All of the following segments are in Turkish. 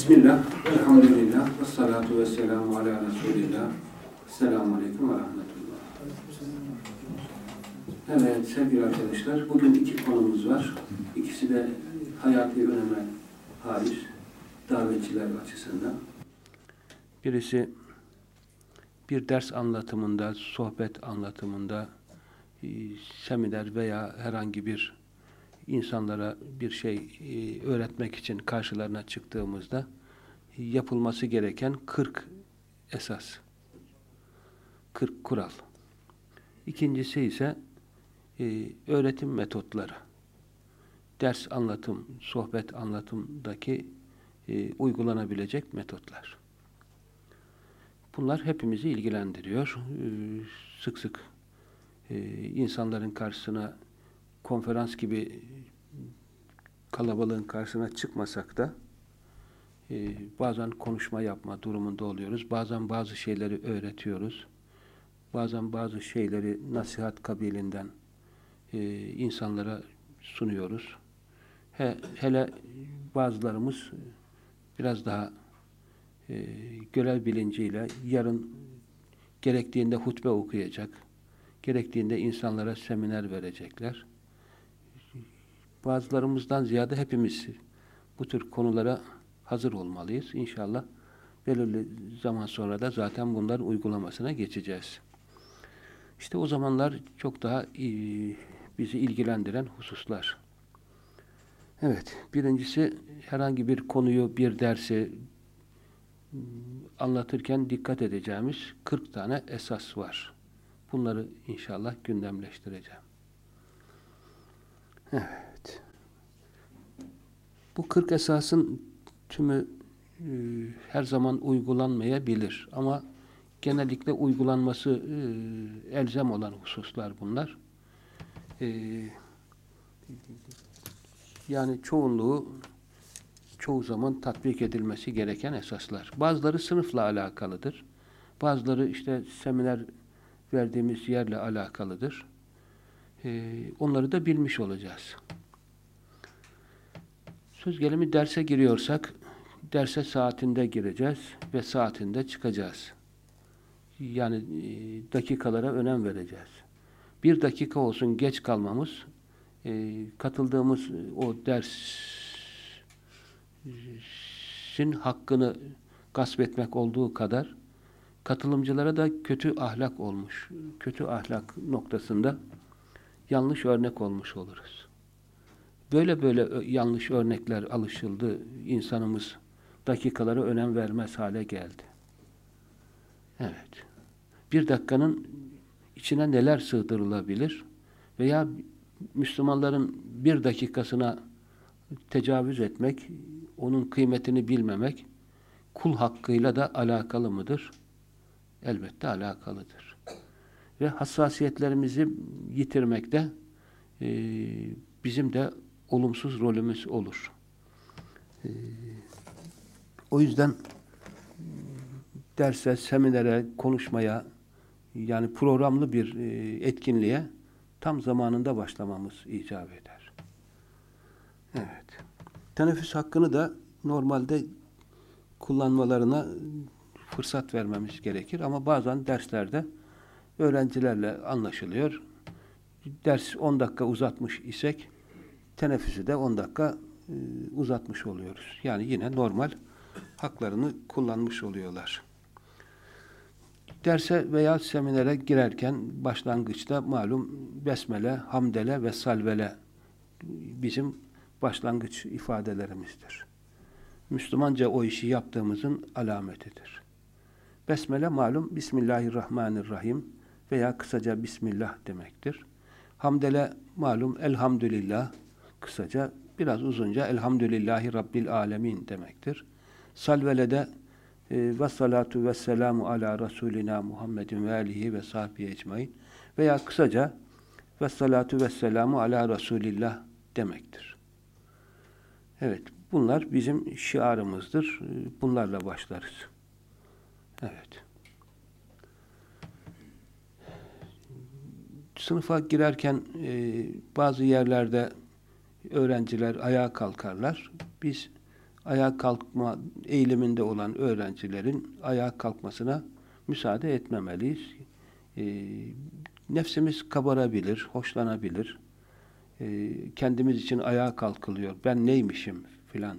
Bismillah, elhamdülillah, ve salatu ve selamu ala Resulillah. Selamun Aleyküm ve Rahmetullah. Evet sevgili arkadaşlar, bugün iki konumuz var. İkisi de hayati öneme hariç davetçiler açısından. Birisi bir ders anlatımında, sohbet anlatımında, e, seminer veya herhangi bir insanlara bir şey e, öğretmek için karşılarına çıktığımızda yapılması gereken 40 esas, 40 kural. İkincisi ise e, öğretim metotları. Ders anlatım, sohbet anlatımdaki e, uygulanabilecek metotlar. Bunlar hepimizi ilgilendiriyor. Sık sık insanların karşısına konferans gibi kalabalığın karşısına çıkmasak da e, bazen konuşma yapma durumunda oluyoruz. Bazen bazı şeyleri öğretiyoruz. Bazen bazı şeyleri nasihat kabilinden e, insanlara sunuyoruz. He, hele bazılarımız biraz daha e, görev bilinciyle yarın gerektiğinde hutbe okuyacak, gerektiğinde insanlara seminer verecekler bazılarımızdan ziyade hepimiz bu tür konulara hazır olmalıyız. İnşallah belirli zaman sonra da zaten bunlar uygulamasına geçeceğiz. İşte o zamanlar çok daha iyi, bizi ilgilendiren hususlar. Evet, birincisi herhangi bir konuyu, bir dersi anlatırken dikkat edeceğimiz 40 tane esas var. Bunları inşallah gündemleştireceğim. Evet. Bu 40 esasın tümü e, her zaman uygulanmayabilir ama genellikle uygulanması e, elzem olan hususlar bunlar. E, yani çoğunluğu çoğu zaman tatbik edilmesi gereken esaslar. Bazıları sınıfla alakalıdır. Bazıları işte seminer verdiğimiz yerle alakalıdır. E, onları da bilmiş olacağız. Söz gelimi derse giriyorsak derse saatinde gireceğiz ve saatinde çıkacağız. Yani e, dakikalara önem vereceğiz. Bir dakika olsun geç kalmamız e, katıldığımız o dersin hakkını gasp etmek olduğu kadar katılımcılara da kötü ahlak olmuş. Kötü ahlak noktasında yanlış örnek olmuş oluruz. Böyle böyle yanlış örnekler alışıldı. İnsanımız dakikalara önem vermez hale geldi. Evet. Bir dakikanın içine neler sığdırılabilir? Veya Müslümanların bir dakikasına tecavüz etmek, onun kıymetini bilmemek kul hakkıyla da alakalı mıdır? Elbette alakalıdır. Ve hassasiyetlerimizi yitirmekte e, bizim de olumsuz rolümüz olur. Ee, o yüzden derse, seminere, konuşmaya yani programlı bir e, etkinliğe tam zamanında başlamamız icap eder. Evet. Teneffüs hakkını da normalde kullanmalarına fırsat vermemiz gerekir ama bazen derslerde öğrencilerle anlaşılıyor. Ders 10 dakika uzatmış isek teneffüsü de 10 dakika e, uzatmış oluyoruz. Yani yine normal haklarını kullanmış oluyorlar. Derse veya seminere girerken başlangıçta malum besmele, hamdele ve salvele bizim başlangıç ifadelerimizdir. Müslümanca o işi yaptığımızın alametidir. Besmele malum Bismillahirrahmanirrahim veya kısaca Bismillah demektir. Hamdele malum Elhamdülillah kısaca biraz uzunca Elhamdülillahi Rabbil Alemin demektir. Salvele'de e, ve salatu ve selamu ala Resulina Muhammedin ve alihi ve sahbihi ecmain veya kısaca ve salatu ve selamu ala Resulillah demektir. Evet, bunlar bizim şiarımızdır. E, bunlarla başlarız. Evet. Sınıfa girerken e, bazı yerlerde öğrenciler ayağa kalkarlar. Biz ayağa kalkma eğiliminde olan öğrencilerin ayağa kalkmasına müsaade etmemeliyiz. E, nefsimiz kabarabilir, hoşlanabilir. E, kendimiz için ayağa kalkılıyor. Ben neymişim filan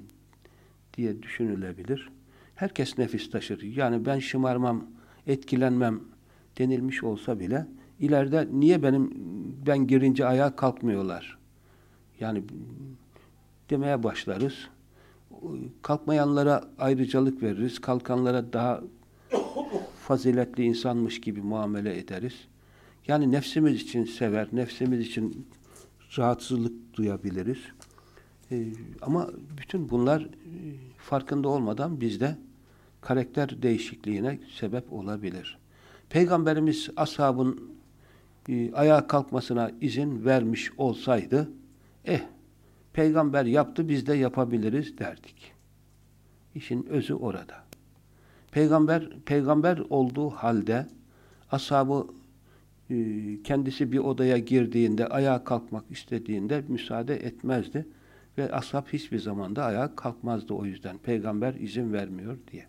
diye düşünülebilir. Herkes nefis taşır. Yani ben şımarmam, etkilenmem denilmiş olsa bile ileride niye benim ben girince ayağa kalkmıyorlar? Yani demeye başlarız. Kalkmayanlara ayrıcalık veririz. Kalkanlara daha faziletli insanmış gibi muamele ederiz. Yani nefsimiz için sever, nefsimiz için rahatsızlık duyabiliriz. Ee, ama bütün bunlar e, farkında olmadan bizde karakter değişikliğine sebep olabilir. Peygamberimiz ashabın e, ayağa kalkmasına izin vermiş olsaydı, eh, peygamber yaptı biz de yapabiliriz derdik. İşin özü orada. Peygamber peygamber olduğu halde ashabı e, kendisi bir odaya girdiğinde, ayağa kalkmak istediğinde müsaade etmezdi. Ve ashab hiçbir zamanda ayağa kalkmazdı o yüzden. Peygamber izin vermiyor diye.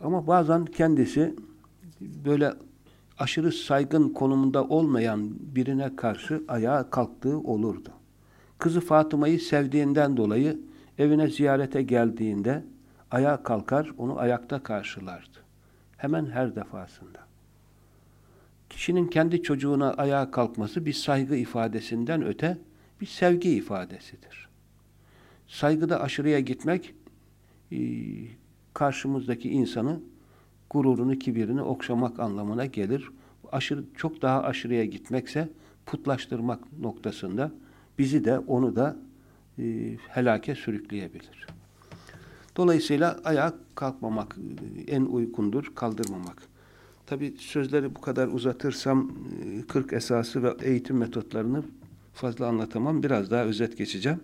Ama bazen kendisi böyle aşırı saygın konumunda olmayan birine karşı ayağa kalktığı olurdu. Kızı Fatıma'yı sevdiğinden dolayı evine ziyarete geldiğinde ayağa kalkar, onu ayakta karşılardı. Hemen her defasında. Kişinin kendi çocuğuna ayağa kalkması bir saygı ifadesinden öte bir sevgi ifadesidir. Saygıda aşırıya gitmek e, karşımızdaki insanı gururunu, kibirini okşamak anlamına gelir. Aşırı, çok daha aşırıya gitmekse putlaştırmak noktasında bizi de onu da e, helake sürükleyebilir. Dolayısıyla ayağa kalkmamak e, en uygundur, kaldırmamak. Tabi sözleri bu kadar uzatırsam 40 esası ve eğitim metotlarını fazla anlatamam. Biraz daha özet geçeceğim.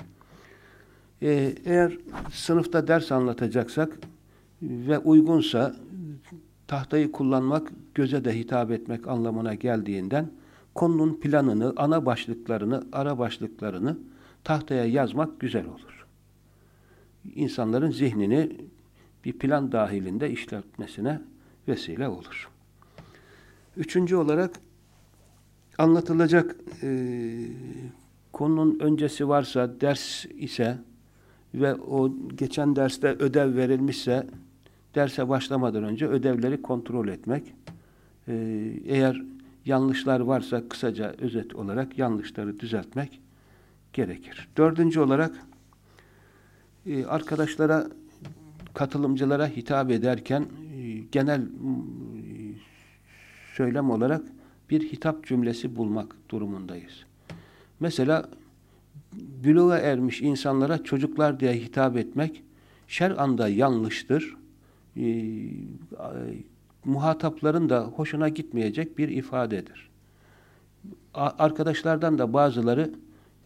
Ee, eğer sınıfta ders anlatacaksak ve uygunsa tahtayı kullanmak göze de hitap etmek anlamına geldiğinden konunun planını, ana başlıklarını, ara başlıklarını tahtaya yazmak güzel olur. İnsanların zihnini bir plan dahilinde işletmesine vesile olur. Üçüncü olarak anlatılacak e, konunun öncesi varsa, ders ise ve o geçen derste ödev verilmişse derse başlamadan önce ödevleri kontrol etmek. E, eğer yanlışlar varsa kısaca özet olarak yanlışları düzeltmek gerekir. Dördüncü olarak e, arkadaşlara, katılımcılara hitap ederken e, genel e, söylem olarak bir hitap cümlesi bulmak durumundayız. Mesela büluğa ermiş insanlara çocuklar diye hitap etmek şer'anda yanlıştır. Muhatapların da hoşuna gitmeyecek bir ifadedir. Arkadaşlardan da bazıları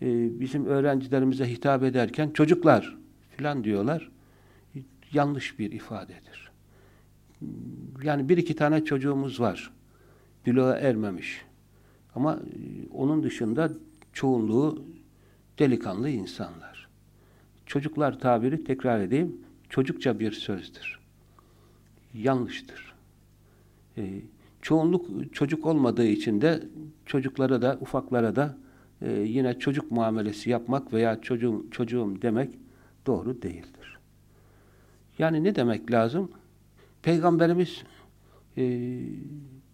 e, bizim öğrencilerimize hitap ederken çocuklar filan diyorlar. Yanlış bir ifadedir. Yani bir iki tane çocuğumuz var büluğa ermemiş. Ama e, onun dışında çoğunluğu delikanlı insanlar. Çocuklar tabiri tekrar edeyim, çocukça bir sözdür. Yanlıştır. E, çoğunluk çocuk olmadığı için de çocuklara da, ufaklara da e, yine çocuk muamelesi yapmak veya çocuğum, çocuğum demek doğru değildir. Yani ne demek lazım? Peygamberimiz e,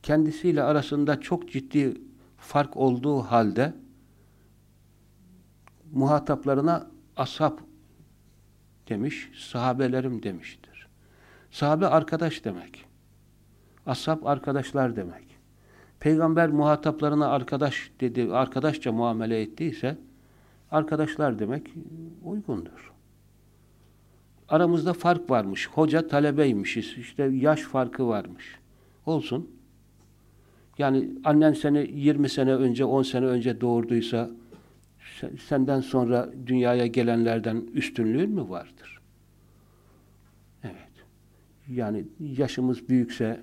kendisiyle arasında çok ciddi fark olduğu halde muhataplarına ashab demiş, sahabelerim demiştir. Sahabe arkadaş demek. Ashab arkadaşlar demek. Peygamber muhataplarına arkadaş dedi, arkadaşça muamele ettiyse arkadaşlar demek uygundur. Aramızda fark varmış. Hoca talebeymişiz. İşte yaş farkı varmış. Olsun. Yani annen seni 20 sene önce, 10 sene önce doğurduysa senden sonra dünyaya gelenlerden üstünlüğün mü vardır? Evet. Yani yaşımız büyükse,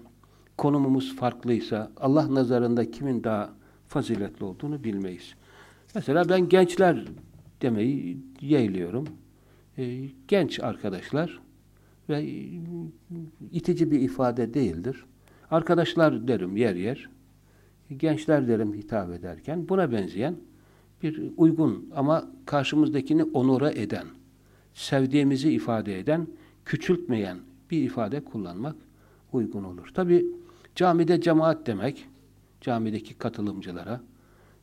konumumuz farklıysa, Allah nazarında kimin daha faziletli olduğunu bilmeyiz. Mesela ben gençler demeyi yeğliyorum. e, genç arkadaşlar ve itici bir ifade değildir. Arkadaşlar derim yer yer, gençler derim hitap ederken buna benzeyen bir uygun ama karşımızdakini onura eden, sevdiğimizi ifade eden, küçültmeyen bir ifade kullanmak uygun olur. Tabi camide cemaat demek, camideki katılımcılara,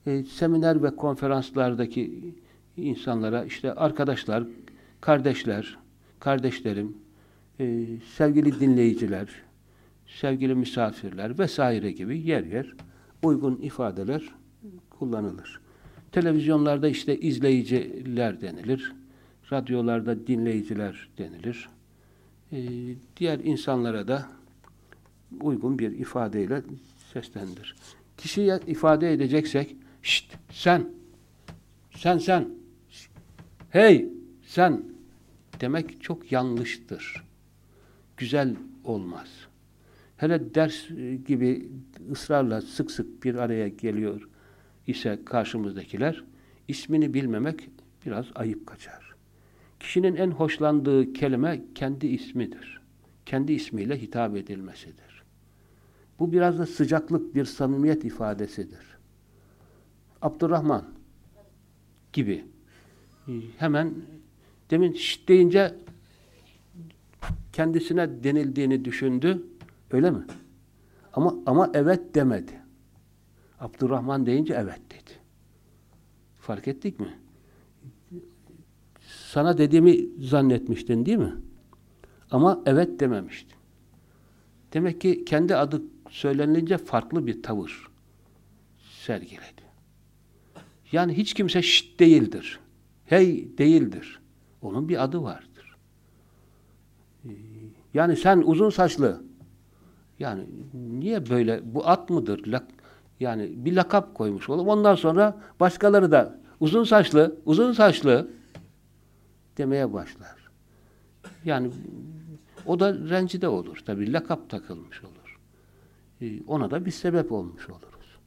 e, seminer ve konferanslardaki insanlara işte arkadaşlar, kardeşler, kardeşlerim, e, sevgili dinleyiciler, sevgili misafirler vesaire gibi yer yer uygun ifadeler kullanılır. Televizyonlarda işte izleyiciler denilir. Radyolarda dinleyiciler denilir. Ee, diğer insanlara da uygun bir ifadeyle seslendir. Kişiye ifade edeceksek şşt sen sen sen hey sen demek çok yanlıştır. Güzel olmaz. Hele ders gibi ısrarla sık sık bir araya geliyor ise karşımızdakiler ismini bilmemek biraz ayıp kaçar. Kişinin en hoşlandığı kelime kendi ismidir. Kendi ismiyle hitap edilmesidir. Bu biraz da sıcaklık, bir samimiyet ifadesidir. Abdurrahman gibi. Hemen demin şşt deyince kendisine denildiğini düşündü. Öyle mi? Ama ama evet demedi. Abdurrahman deyince evet dedi. Fark ettik mi? Sana dediğimi zannetmiştin değil mi? Ama evet dememiştin. Demek ki kendi adı söylenilince farklı bir tavır sergiledi. Yani hiç kimse şşt değildir. Hey değildir. Onun bir adı vardır. Yani sen uzun saçlı. Yani niye böyle? Bu at mıdır? Yani bir lakap koymuş oğlum. Ondan sonra başkaları da uzun saçlı, uzun saçlı demeye başlar. Yani o da rencide olur. Tabi lakap takılmış olur. Ee, ona da bir sebep olmuş oluruz.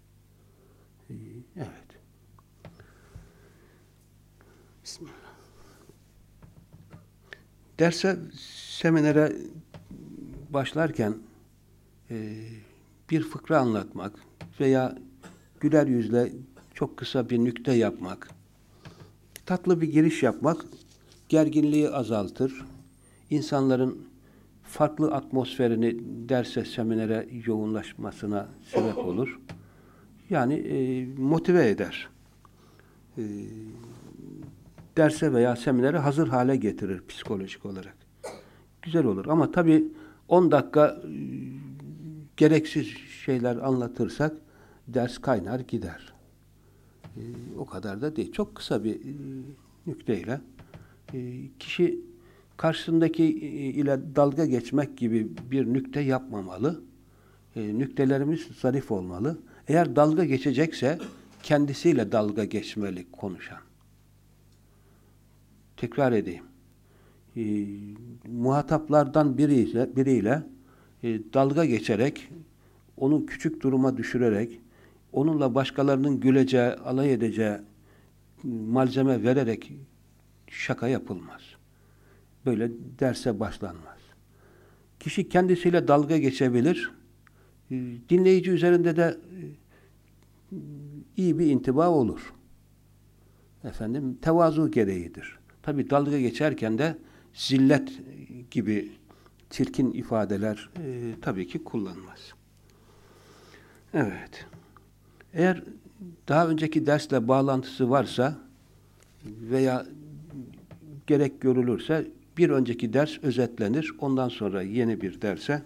Ee, evet. Bismillah. Derse, seminere başlarken e, bir fıkra anlatmak, veya güler yüzle çok kısa bir nükte yapmak, tatlı bir giriş yapmak gerginliği azaltır. İnsanların farklı atmosferini derse, seminere yoğunlaşmasına sebep olur. Yani e, motive eder. E, derse veya seminere hazır hale getirir psikolojik olarak. Güzel olur. Ama tabii 10 dakika e, gereksiz şeyler anlatırsak ders kaynar gider. E, o kadar da değil. Çok kısa bir e, nükteyle e, kişi karşısındaki e, ile dalga geçmek gibi bir nükte yapmamalı. E, nüktelerimiz zarif olmalı. Eğer dalga geçecekse kendisiyle dalga geçmeli konuşan. Tekrar edeyim. E, muhataplardan biriyle, biriyle e, dalga geçerek, onu küçük duruma düşürerek, onunla başkalarının güleceği, alay edeceği malzeme vererek şaka yapılmaz. Böyle derse başlanmaz. Kişi kendisiyle dalga geçebilir. Ee, dinleyici üzerinde de e, iyi bir intiba olur. Efendim tevazu gereğidir. Tabi dalga geçerken de zillet gibi çirkin ifadeler e, tabii ki kullanmaz. Evet. Eğer daha önceki dersle bağlantısı varsa veya gerek görülürse bir önceki ders özetlenir. Ondan sonra yeni bir derse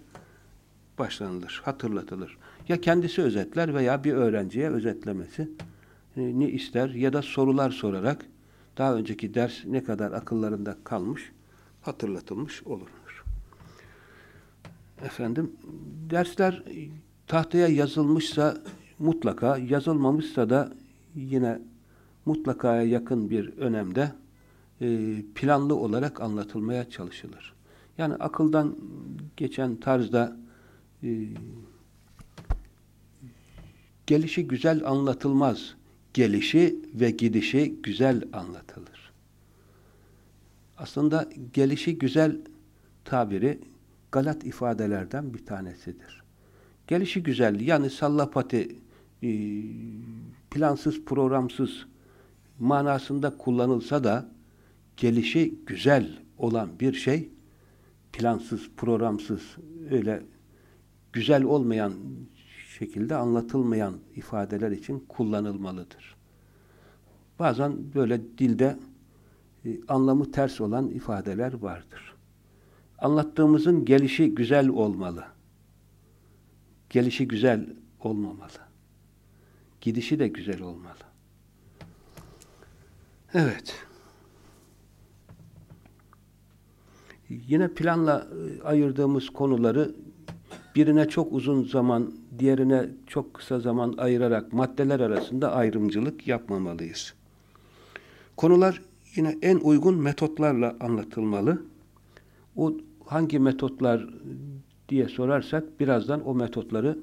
başlanılır, hatırlatılır. Ya kendisi özetler veya bir öğrenciye özetlemesi e, ne ister ya da sorular sorarak daha önceki ders ne kadar akıllarında kalmış, hatırlatılmış olur. Efendim, dersler tahtaya yazılmışsa mutlaka, yazılmamışsa da yine mutlakaya yakın bir önemde planlı olarak anlatılmaya çalışılır. Yani akıldan geçen tarzda e, gelişi güzel anlatılmaz. Gelişi ve gidişi güzel anlatılır. Aslında gelişi güzel tabiri galat ifadelerden bir tanesidir. Gelişi güzel yani sallapati e, plansız programsız manasında kullanılsa da gelişi güzel olan bir şey plansız programsız öyle güzel olmayan şekilde anlatılmayan ifadeler için kullanılmalıdır. Bazen böyle dilde e, anlamı ters olan ifadeler vardır. Anlattığımızın gelişi güzel olmalı. Gelişi güzel olmamalı. Gidişi de güzel olmalı. Evet. Yine planla e, ayırdığımız konuları birine çok uzun zaman, diğerine çok kısa zaman ayırarak maddeler arasında ayrımcılık yapmamalıyız. Konular yine en uygun metotlarla anlatılmalı. O hangi metotlar diye sorarsak birazdan o metotları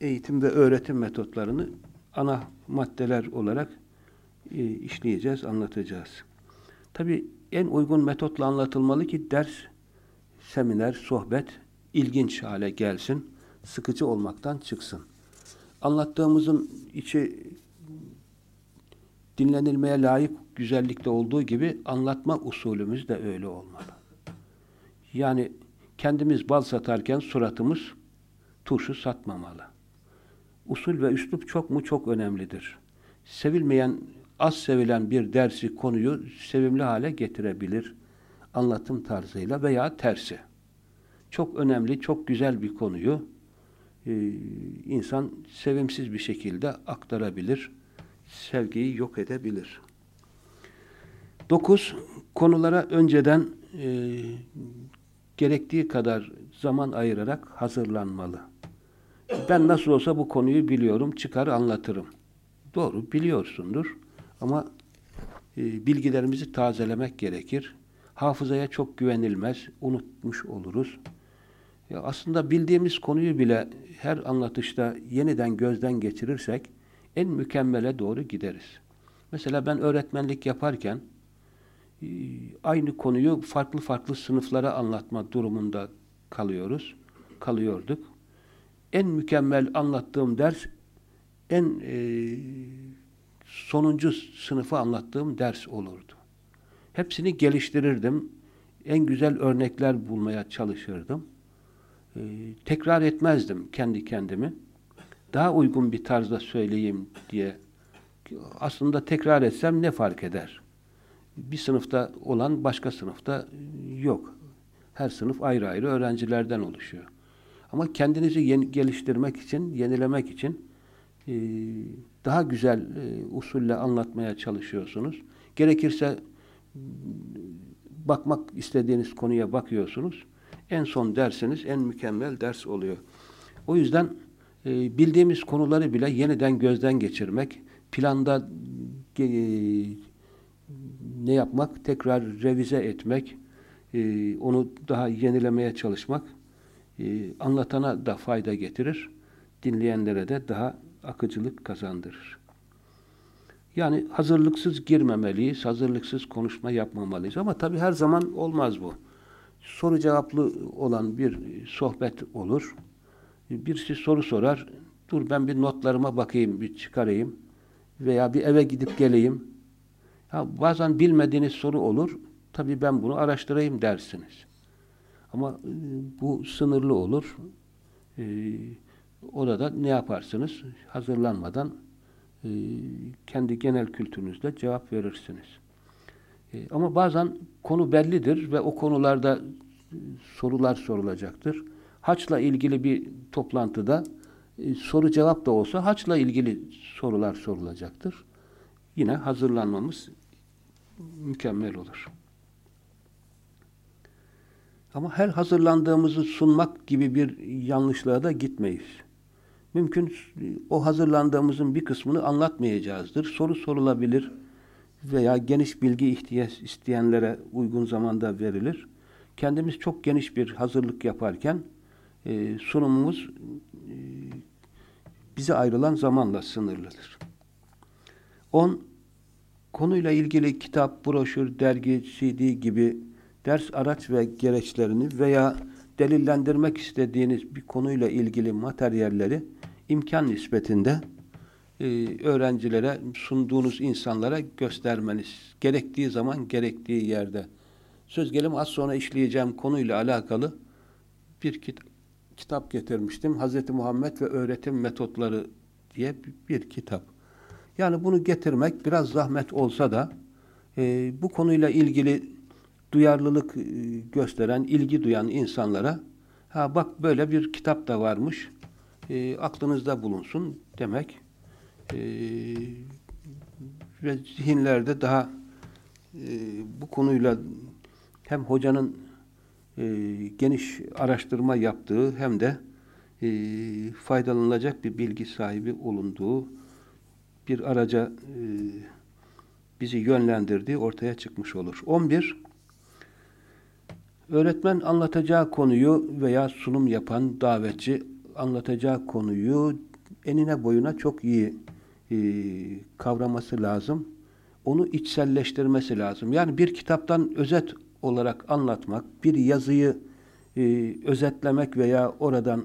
eğitim ve öğretim metotlarını ana maddeler olarak e, işleyeceğiz, anlatacağız. Tabi en uygun metotla anlatılmalı ki ders, seminer, sohbet ilginç hale gelsin, sıkıcı olmaktan çıksın. Anlattığımızın içi dinlenilmeye layık güzellikte olduğu gibi anlatma usulümüz de öyle olmalı. Yani kendimiz bal satarken suratımız turşu satmamalı. Usul ve üslup çok mu çok önemlidir. Sevilmeyen, az sevilen bir dersi, konuyu sevimli hale getirebilir anlatım tarzıyla veya tersi. Çok önemli, çok güzel bir konuyu e, insan sevimsiz bir şekilde aktarabilir, sevgiyi yok edebilir. Dokuz, konulara önceden e, gerektiği kadar zaman ayırarak hazırlanmalı. Ben nasıl olsa bu konuyu biliyorum, çıkar anlatırım. Doğru, biliyorsundur. Ama e, bilgilerimizi tazelemek gerekir. Hafızaya çok güvenilmez, unutmuş oluruz. Ya aslında bildiğimiz konuyu bile her anlatışta yeniden gözden geçirirsek en mükemmele doğru gideriz. Mesela ben öğretmenlik yaparken e, aynı konuyu farklı farklı sınıflara anlatma durumunda kalıyoruz, kalıyorduk. En mükemmel anlattığım ders en e, sonuncu sınıfı anlattığım ders olurdu. Hepsini geliştirirdim. En güzel örnekler bulmaya çalışırdım. E, tekrar etmezdim kendi kendimi. Daha uygun bir tarzda söyleyeyim diye. Aslında tekrar etsem ne fark eder? Bir sınıfta olan başka sınıfta yok. Her sınıf ayrı ayrı öğrencilerden oluşuyor. Ama kendinizi geliştirmek için, yenilemek için e, daha güzel e, usulle anlatmaya çalışıyorsunuz. Gerekirse bakmak istediğiniz konuya bakıyorsunuz. En son dersiniz en mükemmel ders oluyor. O yüzden e, bildiğimiz konuları bile yeniden gözden geçirmek, planda e, ne yapmak, tekrar revize etmek, e, onu daha yenilemeye çalışmak e, anlatana da fayda getirir, dinleyenlere de daha akıcılık kazandırır. Yani hazırlıksız girmemeliyiz, hazırlıksız konuşma yapmamalıyız. Ama tabii her zaman olmaz bu. Soru cevaplı olan bir sohbet olur. Birisi soru sorar, dur ben bir notlarıma bakayım, bir çıkarayım veya bir eve gidip geleyim. Ya bazen bilmediğiniz soru olur, tabii ben bunu araştırayım dersiniz. Ama e, bu sınırlı olur. E, orada ne yaparsınız? Hazırlanmadan e, kendi genel kültürünüzle cevap verirsiniz. E, ama bazen konu bellidir ve o konularda e, sorular sorulacaktır. Haçla ilgili bir toplantıda e, soru cevap da olsa haçla ilgili sorular sorulacaktır. Yine hazırlanmamız mükemmel olur. Ama her hazırlandığımızı sunmak gibi bir yanlışlığa da gitmeyiz. Mümkün o hazırlandığımızın bir kısmını anlatmayacağızdır. Soru sorulabilir veya geniş bilgi ihtiyaç isteyenlere uygun zamanda verilir. Kendimiz çok geniş bir hazırlık yaparken e, sunumumuz e, bize ayrılan zamanla sınırlıdır. 10. konuyla ilgili kitap, broşür, dergi, CD gibi ders araç ve gereçlerini veya delillendirmek istediğiniz bir konuyla ilgili materyalleri imkan nispetinde e, öğrencilere, sunduğunuz insanlara göstermeniz. Gerektiği zaman, gerektiği yerde. Söz gelim az sonra işleyeceğim konuyla alakalı bir kit kitap getirmiştim. Hz. Muhammed ve Öğretim Metotları diye bir kitap. Yani bunu getirmek biraz zahmet olsa da e, bu konuyla ilgili duyarlılık e, gösteren, ilgi duyan insanlara ha bak böyle bir kitap da varmış e, aklınızda bulunsun demek e, ve zihinlerde daha e, bu konuyla hem hocanın e, geniş araştırma yaptığı hem de e, faydalanılacak bir bilgi sahibi olunduğu bir araca e, bizi yönlendirdiği ortaya çıkmış olur. 11. Öğretmen anlatacağı konuyu veya sunum yapan davetçi anlatacağı konuyu enine boyuna çok iyi e, kavraması lazım. Onu içselleştirmesi lazım. Yani bir kitaptan özet olarak anlatmak, bir yazıyı e, özetlemek veya oradan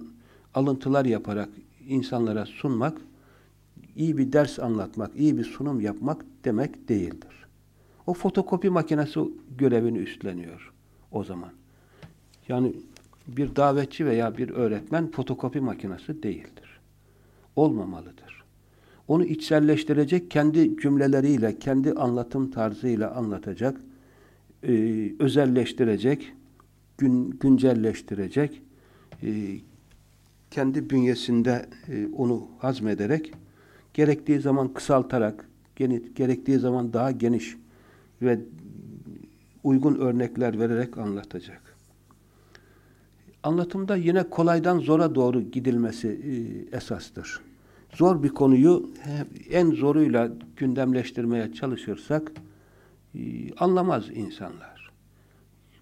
alıntılar yaparak insanlara sunmak, iyi bir ders anlatmak, iyi bir sunum yapmak demek değildir. O fotokopi makinesi görevini üstleniyor o zaman. Yani bir davetçi veya bir öğretmen fotokopi makinesi değildir. Olmamalıdır. Onu içselleştirecek, kendi cümleleriyle, kendi anlatım tarzıyla anlatacak, e, özelleştirecek, gün, güncelleştirecek, e, kendi bünyesinde e, onu hazmederek, gerektiği zaman kısaltarak, gerektiği zaman daha geniş ve uygun örnekler vererek anlatacak. Anlatımda yine kolaydan zora doğru gidilmesi e, esastır. Zor bir konuyu en zoruyla gündemleştirmeye çalışırsak e, anlamaz insanlar.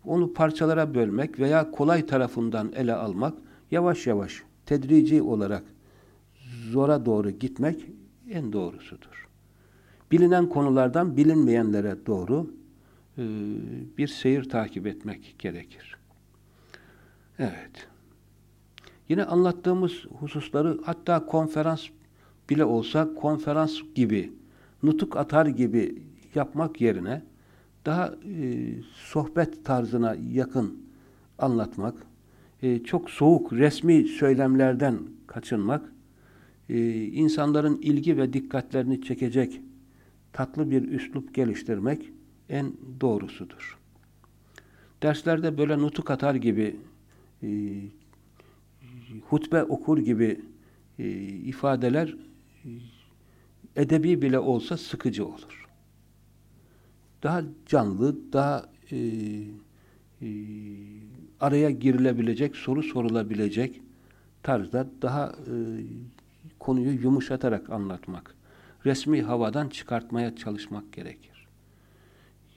Onu parçalara bölmek veya kolay tarafından ele almak, yavaş yavaş, tedrici olarak zora doğru gitmek en doğrusudur. Bilinen konulardan bilinmeyenlere doğru e, bir seyir takip etmek gerekir. Evet. Yine anlattığımız hususları hatta konferans bile olsa konferans gibi, nutuk atar gibi yapmak yerine daha e, sohbet tarzına yakın anlatmak, e, çok soğuk resmi söylemlerden kaçınmak, e, insanların ilgi ve dikkatlerini çekecek tatlı bir üslup geliştirmek en doğrusudur. Derslerde böyle nutuk atar gibi e, hutbe okur gibi e, ifadeler e, edebi bile olsa sıkıcı olur. Daha canlı, daha e, e, araya girilebilecek, soru sorulabilecek tarzda daha e, konuyu yumuşatarak anlatmak, resmi havadan çıkartmaya çalışmak gerekir.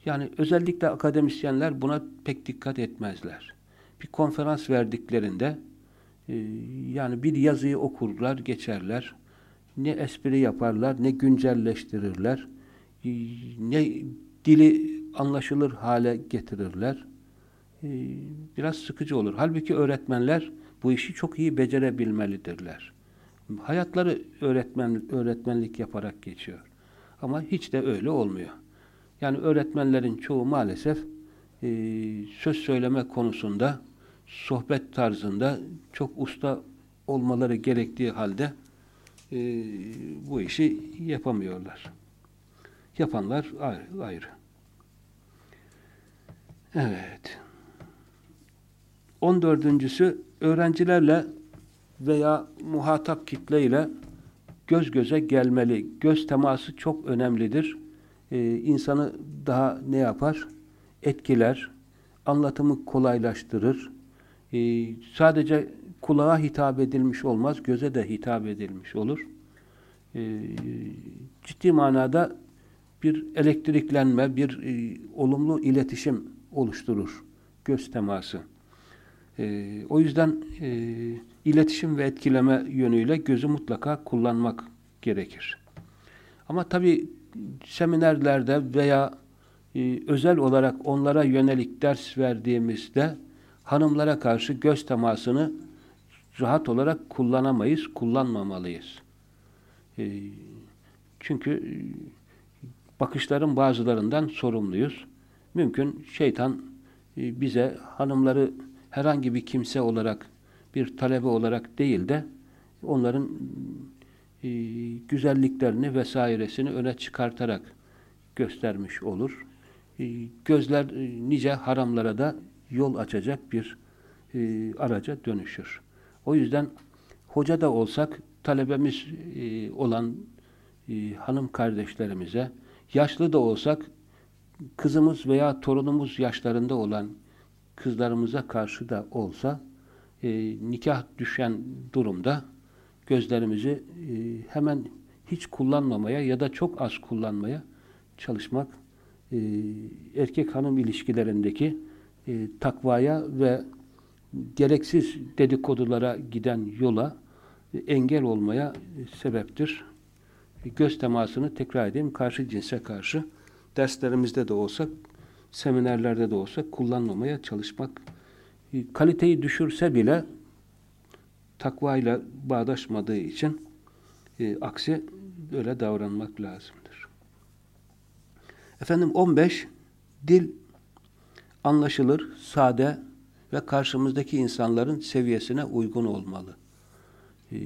Yani özellikle akademisyenler buna pek dikkat etmezler bir konferans verdiklerinde e, yani bir yazıyı okurlar, geçerler. Ne espri yaparlar, ne güncelleştirirler, e, ne dili anlaşılır hale getirirler. E, biraz sıkıcı olur. Halbuki öğretmenler bu işi çok iyi becerebilmelidirler. Hayatları öğretmen öğretmenlik yaparak geçiyor. Ama hiç de öyle olmuyor. Yani öğretmenlerin çoğu maalesef e, söz söyleme konusunda sohbet tarzında çok usta olmaları gerektiği halde e, bu işi yapamıyorlar. Yapanlar ayrı. ayrı. Evet. On dördüncüsü öğrencilerle veya muhatap kitleyle göz göze gelmeli. Göz teması çok önemlidir. Ee, insanı daha ne yapar? Etkiler, anlatımı kolaylaştırır. Ee, sadece kulağa hitap edilmiş olmaz, göze de hitap edilmiş olur. Ee, ciddi manada bir elektriklenme, bir e, olumlu iletişim oluşturur göz teması. Ee, o yüzden e, iletişim ve etkileme yönüyle gözü mutlaka kullanmak gerekir. Ama tabi seminerlerde veya e, özel olarak onlara yönelik ders verdiğimizde hanımlara karşı göz temasını rahat olarak kullanamayız, kullanmamalıyız. E, çünkü e, bakışların bazılarından sorumluyuz. Mümkün şeytan e, bize hanımları herhangi bir kimse olarak, bir talebe olarak değil de onların e, güzelliklerini vesairesini öne çıkartarak göstermiş olur. E, gözler e, nice haramlara da yol açacak bir e, araca dönüşür. O yüzden hoca da olsak talebemiz olan hanım kardeşlerimize, yaşlı da olsak kızımız veya torunumuz yaşlarında olan kızlarımıza karşı da olsa nikah düşen durumda gözlerimizi hemen hiç kullanmamaya ya da çok az kullanmaya çalışmak e, erkek hanım ilişkilerindeki e, takvaya ve gereksiz dedikodulara giden yola e, engel olmaya e, sebeptir. E, göz temasını tekrar edeyim karşı cinse karşı derslerimizde de olsa seminerlerde de olsa kullanmamaya çalışmak e, kaliteyi düşürse bile takva ile bağdaşmadığı için e, aksi böyle davranmak lazımdır. Efendim 15 dil anlaşılır, sade ve karşımızdaki insanların seviyesine uygun olmalı. E,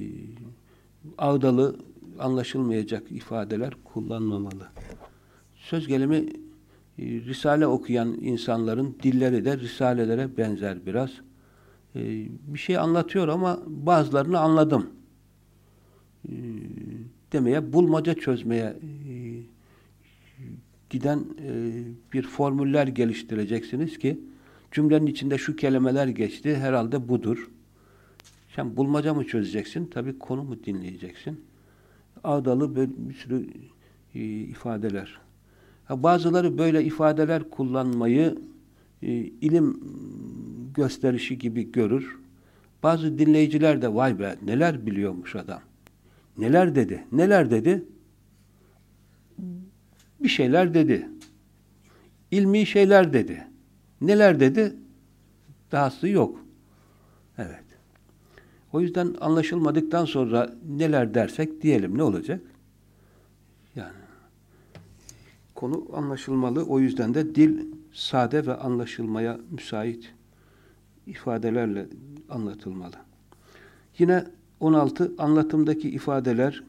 ağdalı, anlaşılmayacak ifadeler kullanmamalı. Söz gelimi e, Risale okuyan insanların dilleri de Risalelere benzer biraz. E, bir şey anlatıyor ama bazılarını anladım. E, demeye, bulmaca çözmeye e, giden e, bir formüller geliştireceksiniz ki cümlenin içinde şu kelimeler geçti, herhalde budur. Sen bulmaca mı çözeceksin? Tabii konu mu dinleyeceksin? Ağdalı böyle bir sürü e, ifadeler. Ha, bazıları böyle ifadeler kullanmayı e, ilim gösterişi gibi görür. Bazı dinleyiciler de vay be neler biliyormuş adam. Neler dedi? Neler dedi? Bir şeyler dedi. İlmi şeyler dedi. Neler dedi? Dahası yok. Evet. O yüzden anlaşılmadıktan sonra neler dersek diyelim ne olacak? Yani konu anlaşılmalı. O yüzden de dil sade ve anlaşılmaya müsait ifadelerle anlatılmalı. Yine 16 anlatımdaki ifadeler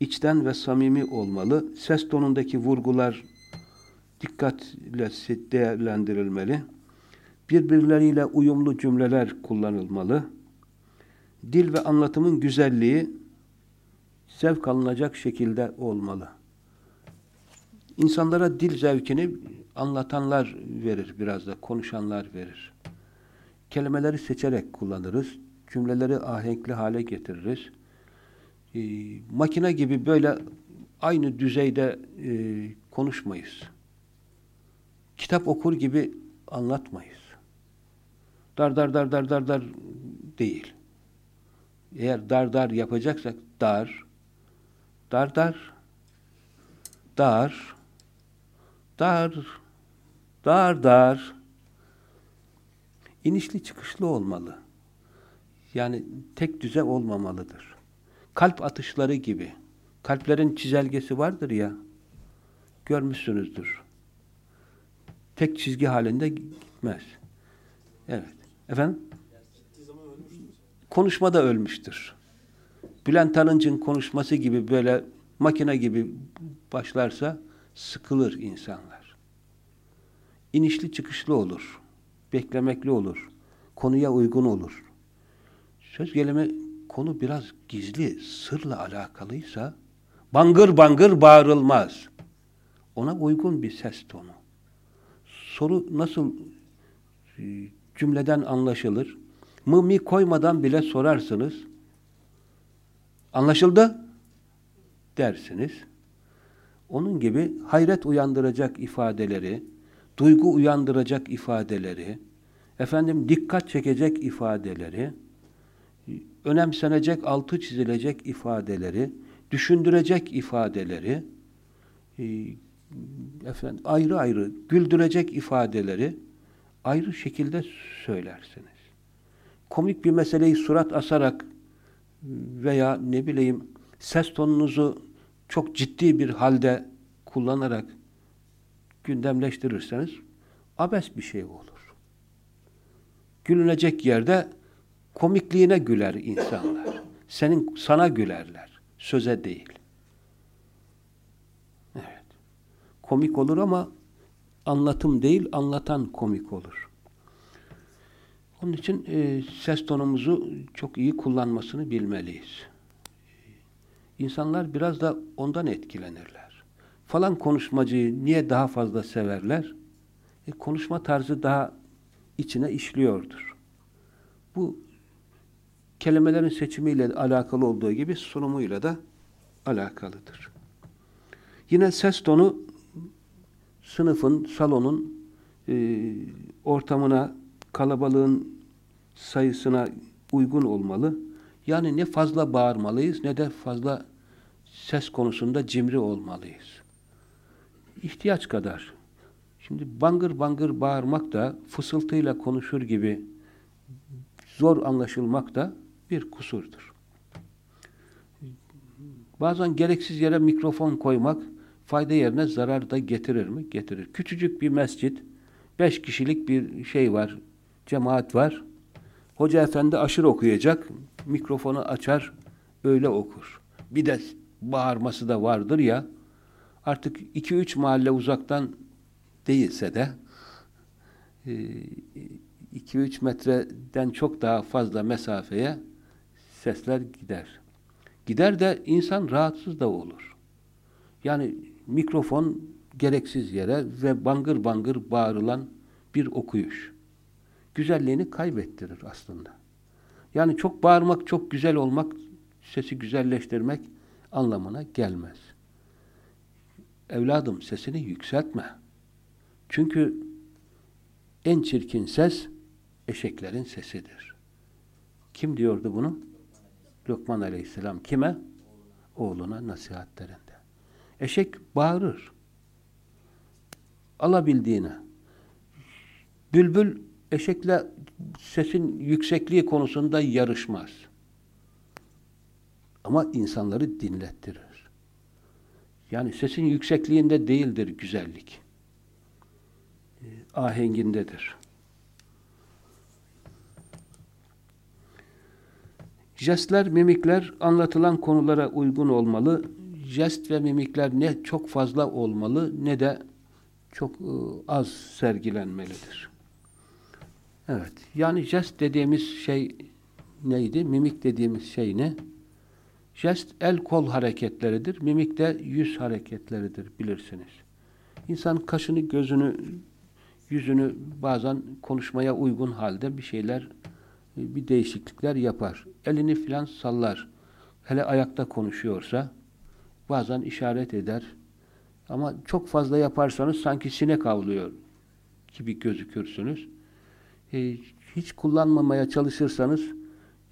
içten ve samimi olmalı. Ses tonundaki vurgular dikkatle değerlendirilmeli. Birbirleriyle uyumlu cümleler kullanılmalı. Dil ve anlatımın güzelliği zevk alınacak şekilde olmalı. İnsanlara dil zevkini anlatanlar verir biraz da, konuşanlar verir. Kelimeleri seçerek kullanırız. Cümleleri ahenkli hale getiririz. E, makine gibi böyle aynı düzeyde e, konuşmayız. Kitap okur gibi anlatmayız. Dar dar dar dar dar dar değil. Eğer dar dar yapacaksak dar, dar dar, dar, dar, dar dar, inişli çıkışlı olmalı. Yani tek düze olmamalıdır. Kalp atışları gibi. Kalplerin çizelgesi vardır ya, görmüşsünüzdür. Tek çizgi halinde gitmez. Evet. Efendim? Konuşma da ölmüştür. Bülent Arınç'ın konuşması gibi böyle makine gibi başlarsa sıkılır insanlar. İnişli çıkışlı olur. Beklemekli olur. Konuya uygun olur. Söz gelimi konu biraz gizli, sırla alakalıysa bangır bangır bağırılmaz. Ona uygun bir ses tonu. Soru nasıl e, cümleden anlaşılır? Mı mi koymadan bile sorarsınız. Anlaşıldı? Dersiniz. Onun gibi hayret uyandıracak ifadeleri, duygu uyandıracak ifadeleri, efendim dikkat çekecek ifadeleri, önemsenecek, altı çizilecek ifadeleri, düşündürecek ifadeleri, e, efendim, ayrı ayrı güldürecek ifadeleri ayrı şekilde söylersiniz. Komik bir meseleyi surat asarak veya ne bileyim ses tonunuzu çok ciddi bir halde kullanarak gündemleştirirseniz abes bir şey olur. Gülünecek yerde komikliğine güler insanlar. Senin sana gülerler. Söze değil. Evet. Komik olur ama anlatım değil, anlatan komik olur. Onun için e, ses tonumuzu çok iyi kullanmasını bilmeliyiz. İnsanlar biraz da ondan etkilenirler. Falan konuşmacıyı niye daha fazla severler? E, konuşma tarzı daha içine işliyordur. Bu kelimelerin seçimiyle alakalı olduğu gibi sunumuyla da alakalıdır. Yine ses tonu sınıfın, salonun e, ortamına, kalabalığın sayısına uygun olmalı. Yani ne fazla bağırmalıyız ne de fazla ses konusunda cimri olmalıyız. İhtiyaç kadar. Şimdi bangır bangır bağırmak da fısıltıyla konuşur gibi zor anlaşılmak da bir kusurdur. Bazen gereksiz yere mikrofon koymak fayda yerine zarar da getirir mi? Getirir. Küçücük bir mescit, beş kişilik bir şey var, cemaat var. Hoca efendi aşırı okuyacak, mikrofonu açar, öyle okur. Bir de bağırması da vardır ya, artık iki üç mahalle uzaktan değilse de e, iki üç metreden çok daha fazla mesafeye sesler gider. Gider de insan rahatsız da olur. Yani mikrofon gereksiz yere ve bangır bangır bağırılan bir okuyuş. Güzelliğini kaybettirir aslında. Yani çok bağırmak, çok güzel olmak, sesi güzelleştirmek anlamına gelmez. Evladım sesini yükseltme. Çünkü en çirkin ses eşeklerin sesidir. Kim diyordu bunu? Lokman Aleyhisselam kime? Oğluna nasihatlerinde. Eşek bağırır. Alabildiğine. Bülbül eşekle sesin yüksekliği konusunda yarışmaz. Ama insanları dinlettirir. Yani sesin yüksekliğinde değildir güzellik. Ahengindedir. Jestler, mimikler anlatılan konulara uygun olmalı. Jest ve mimikler ne çok fazla olmalı ne de çok ıı, az sergilenmelidir. Evet. Yani jest dediğimiz şey neydi? Mimik dediğimiz şey ne? Jest el kol hareketleridir. Mimik de yüz hareketleridir bilirsiniz. İnsan kaşını, gözünü, yüzünü bazen konuşmaya uygun halde bir şeyler bir değişiklikler yapar. Elini filan sallar. Hele ayakta konuşuyorsa bazen işaret eder. Ama çok fazla yaparsanız sanki sinek avlıyor gibi gözükürsünüz. E, hiç kullanmamaya çalışırsanız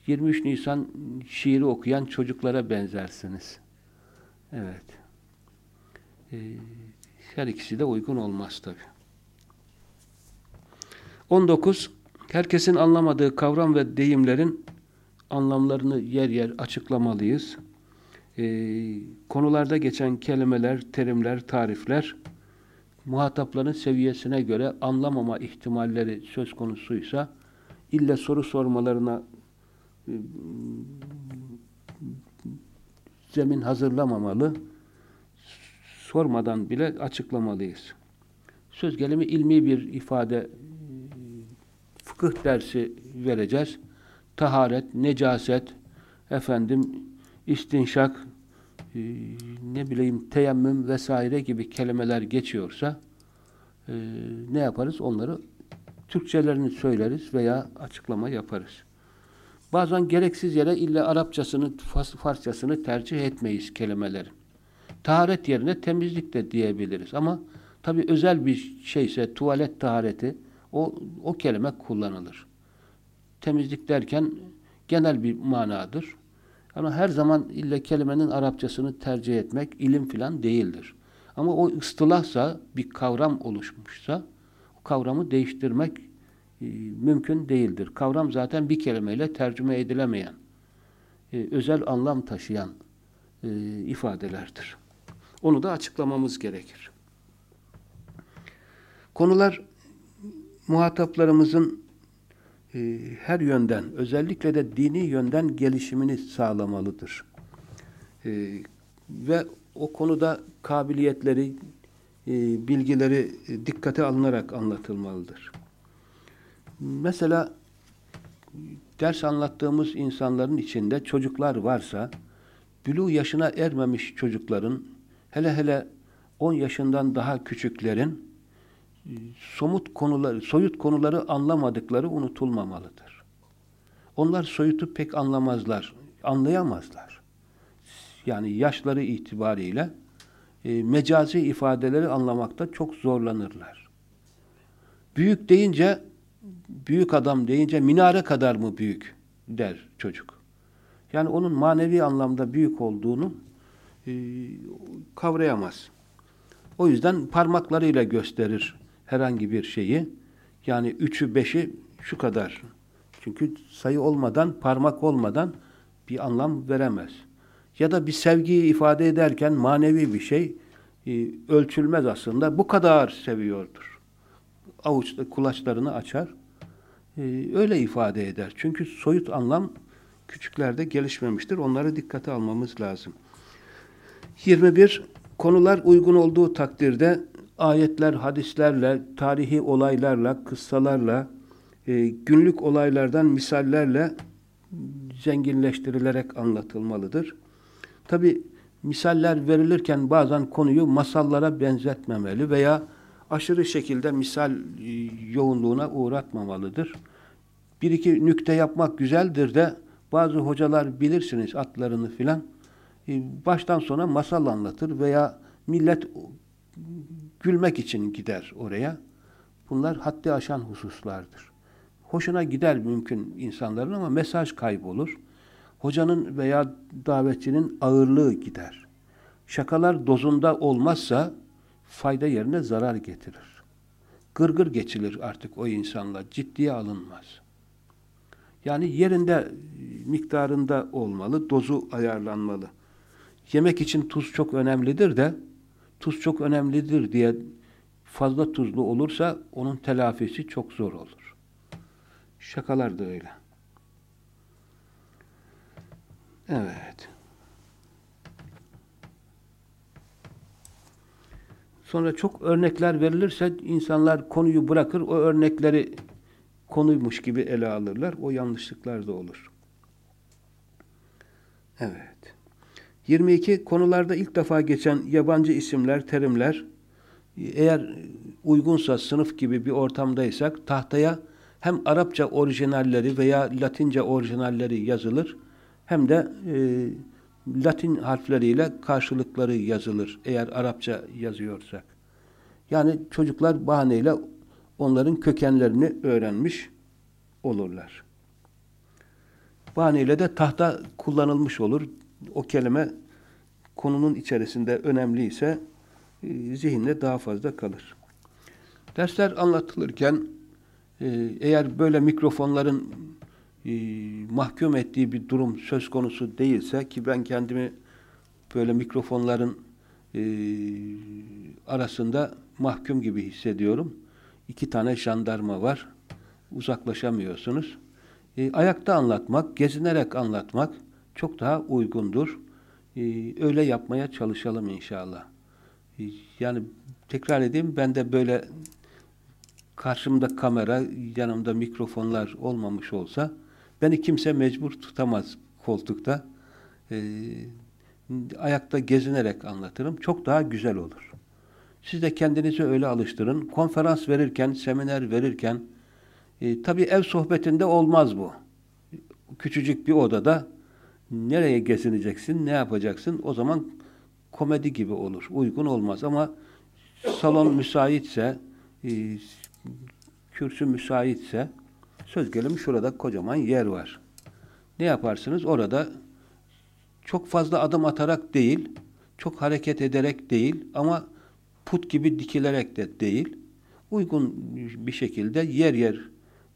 23 Nisan şiiri okuyan çocuklara benzersiniz. Evet. E, her ikisi de uygun olmaz tabi. 19 herkesin anlamadığı kavram ve deyimlerin anlamlarını yer yer açıklamalıyız. Ee, konularda geçen kelimeler, terimler, tarifler muhatapların seviyesine göre anlamama ihtimalleri söz konusuysa ille soru sormalarına e, zemin hazırlamamalı. Sormadan bile açıklamalıyız. Söz gelimi ilmi bir ifade fıkıh dersi vereceğiz. Taharet, necaset, efendim istinşak, e, ne bileyim teyemmüm vesaire gibi kelimeler geçiyorsa e, ne yaparız? Onları Türkçelerini söyleriz veya açıklama yaparız. Bazen gereksiz yere illa Arapçasını, Farsçasını tercih etmeyiz kelimelerin. Taharet yerine temizlik de diyebiliriz ama tabi özel bir şeyse tuvalet tahareti o, o kelime kullanılır. Temizlik derken genel bir manadır. Ama her zaman ille kelimenin Arapçasını tercih etmek ilim filan değildir. Ama o ıstılahsa, bir kavram oluşmuşsa, o kavramı değiştirmek e, mümkün değildir. Kavram zaten bir kelimeyle tercüme edilemeyen, e, özel anlam taşıyan e, ifadelerdir. Onu da açıklamamız gerekir. Konular muhataplarımızın e, her yönden, özellikle de dini yönden gelişimini sağlamalıdır. E, ve o konuda kabiliyetleri, e, bilgileri dikkate alınarak anlatılmalıdır. Mesela ders anlattığımız insanların içinde çocuklar varsa, bülü yaşına ermemiş çocukların, hele hele 10 yaşından daha küçüklerin, somut konuları, soyut konuları anlamadıkları unutulmamalıdır. Onlar soyutu pek anlamazlar, anlayamazlar. Yani yaşları itibariyle e, mecazi ifadeleri anlamakta çok zorlanırlar. Büyük deyince, büyük adam deyince minare kadar mı büyük der çocuk. Yani onun manevi anlamda büyük olduğunu e, kavrayamaz. O yüzden parmaklarıyla gösterir herhangi bir şeyi. Yani üçü, beşi şu kadar. Çünkü sayı olmadan, parmak olmadan bir anlam veremez. Ya da bir sevgiyi ifade ederken manevi bir şey e, ölçülmez aslında. Bu kadar seviyordur. Avuçta kulaçlarını açar. E, öyle ifade eder. Çünkü soyut anlam küçüklerde gelişmemiştir. Onları dikkate almamız lazım. 21. Konular uygun olduğu takdirde ayetler, hadislerle, tarihi olaylarla, kıssalarla, e, günlük olaylardan misallerle zenginleştirilerek anlatılmalıdır. Tabi misaller verilirken bazen konuyu masallara benzetmemeli veya aşırı şekilde misal e, yoğunluğuna uğratmamalıdır. Bir iki nükte yapmak güzeldir de bazı hocalar bilirsiniz atlarını filan e, baştan sona masal anlatır veya millet gülmek için gider oraya. Bunlar haddi aşan hususlardır. Hoşuna gider mümkün insanların ama mesaj kaybolur. Hocanın veya davetçinin ağırlığı gider. Şakalar dozunda olmazsa fayda yerine zarar getirir. Gırgır geçilir artık o insanla. Ciddiye alınmaz. Yani yerinde, miktarında olmalı, dozu ayarlanmalı. Yemek için tuz çok önemlidir de tuz çok önemlidir diye fazla tuzlu olursa onun telafisi çok zor olur. Şakalar da öyle. Evet. Sonra çok örnekler verilirse insanlar konuyu bırakır, o örnekleri konuymuş gibi ele alırlar. O yanlışlıklar da olur. Evet. 22 konularda ilk defa geçen yabancı isimler, terimler eğer uygunsa sınıf gibi bir ortamdaysak tahtaya hem Arapça orijinalleri veya Latince orijinalleri yazılır hem de e, Latin harfleriyle karşılıkları yazılır eğer Arapça yazıyorsak. Yani çocuklar bahaneyle onların kökenlerini öğrenmiş olurlar. Bahaneyle de tahta kullanılmış olur o kelime konunun içerisinde önemliyse e, zihinde daha fazla kalır. Dersler anlatılırken e, eğer böyle mikrofonların e, mahkum ettiği bir durum söz konusu değilse ki ben kendimi böyle mikrofonların e, arasında mahkum gibi hissediyorum. İki tane jandarma var. Uzaklaşamıyorsunuz. E, ayakta anlatmak, gezinerek anlatmak çok daha uygundur. Ee, öyle yapmaya çalışalım inşallah. Ee, yani tekrar edeyim, ben de böyle karşımda kamera, yanımda mikrofonlar olmamış olsa beni kimse mecbur tutamaz koltukta. Ee, ayakta gezinerek anlatırım. Çok daha güzel olur. Siz de kendinizi öyle alıştırın. Konferans verirken, seminer verirken e, tabii ev sohbetinde olmaz bu. Küçücük bir odada nereye gezineceksin, ne yapacaksın? O zaman komedi gibi olur. Uygun olmaz ama salon müsaitse, e, kürsü müsaitse söz gelimi şurada kocaman yer var. Ne yaparsınız? Orada çok fazla adım atarak değil, çok hareket ederek değil ama put gibi dikilerek de değil, uygun bir şekilde yer yer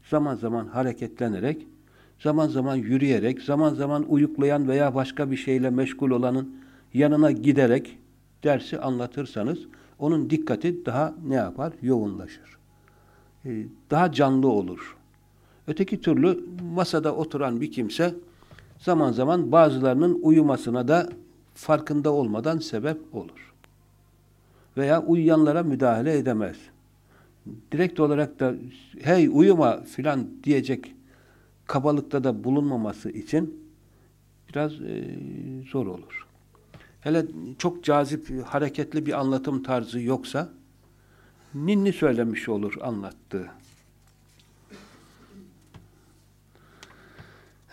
zaman zaman hareketlenerek, zaman zaman yürüyerek, zaman zaman uyuklayan veya başka bir şeyle meşgul olanın yanına giderek dersi anlatırsanız onun dikkati daha ne yapar? Yoğunlaşır. Ee, daha canlı olur. Öteki türlü masada oturan bir kimse zaman zaman bazılarının uyumasına da farkında olmadan sebep olur. Veya uyuyanlara müdahale edemez. Direkt olarak da hey uyuma filan diyecek kabalıkta da bulunmaması için biraz e, zor olur. Hele çok cazip, hareketli bir anlatım tarzı yoksa ninni söylemiş olur anlattığı.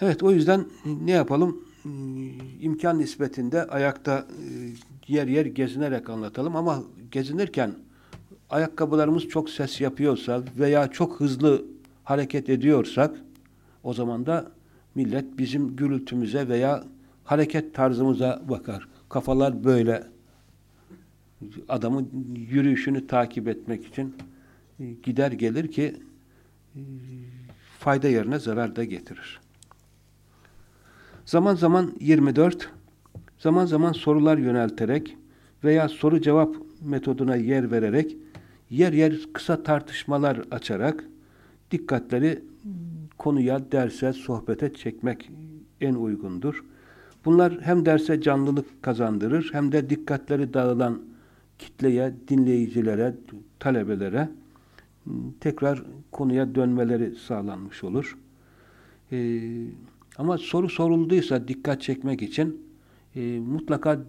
Evet o yüzden ne yapalım? İmkan nispetinde ayakta e, yer yer gezinerek anlatalım ama gezinirken ayakkabılarımız çok ses yapıyorsa veya çok hızlı hareket ediyorsak o zaman da millet bizim gürültümüze veya hareket tarzımıza bakar. Kafalar böyle adamın yürüyüşünü takip etmek için e, gider gelir ki e, fayda yerine zarar da getirir. Zaman zaman 24, zaman zaman sorular yönelterek veya soru cevap metoduna yer vererek, yer yer kısa tartışmalar açarak dikkatleri konuya, derse, sohbete çekmek en uygundur. Bunlar hem derse canlılık kazandırır hem de dikkatleri dağılan kitleye, dinleyicilere, talebelere tekrar konuya dönmeleri sağlanmış olur. Ee, ama soru sorulduysa dikkat çekmek için e, mutlaka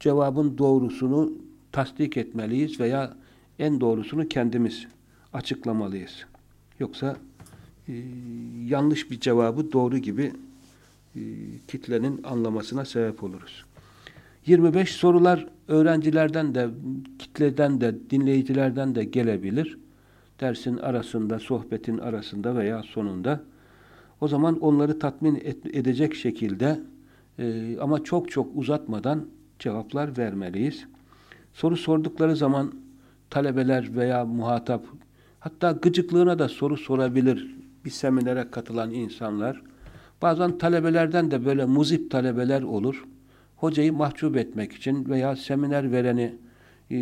cevabın doğrusunu tasdik etmeliyiz veya en doğrusunu kendimiz açıklamalıyız. Yoksa e, yanlış bir cevabı doğru gibi e, kitlenin anlamasına sebep oluruz. 25 sorular öğrencilerden de, kitleden de, dinleyicilerden de gelebilir. Dersin arasında, sohbetin arasında veya sonunda. O zaman onları tatmin edecek şekilde e, ama çok çok uzatmadan cevaplar vermeliyiz. Soru sordukları zaman talebeler veya muhatap hatta gıcıklığına da soru sorabilir bir seminere katılan insanlar. Bazen talebelerden de böyle muzip talebeler olur. Hocayı mahcup etmek için veya seminer vereni e,